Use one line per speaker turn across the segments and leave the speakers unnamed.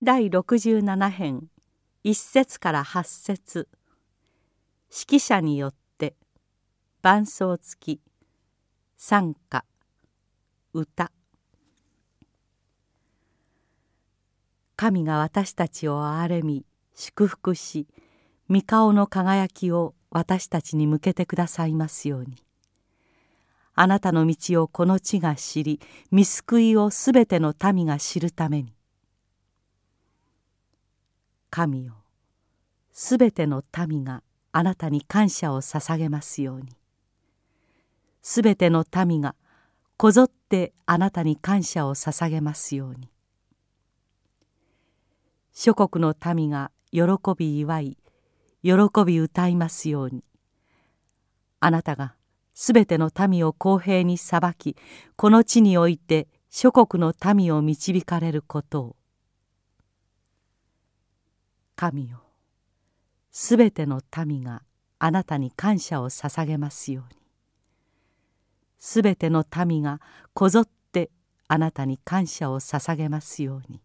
第67編一節から八節。指揮者によって伴奏付き賛歌歌。神が私たちを憐れみ祝福し御顔の輝きを私たちに向けてくださいますように。あなたの道をこの地が知り見救いをすべての民が知るために。神よ。すべての民があなたに感謝を捧げますように。すべての民がこぞってあなたに感謝を捧げますように。諸国の民が喜び祝い喜び歌いますように。あなたがすべての民を公平に裁きこの地において諸国の民を導かれることを神よ。すべての民があなたに感謝を捧げますように。すべての民がこぞってあなたに感謝を捧げますように。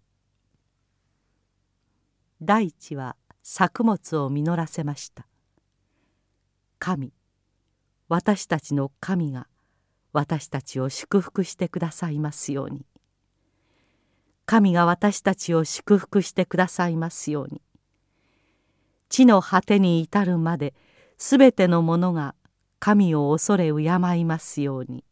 大地は作物を実らせました。神私たちの神が私たちを祝福してくださいますように。神が私たちを祝福してくださいますように。地の果てに至るまで全てのものが神を恐れ敬いますように。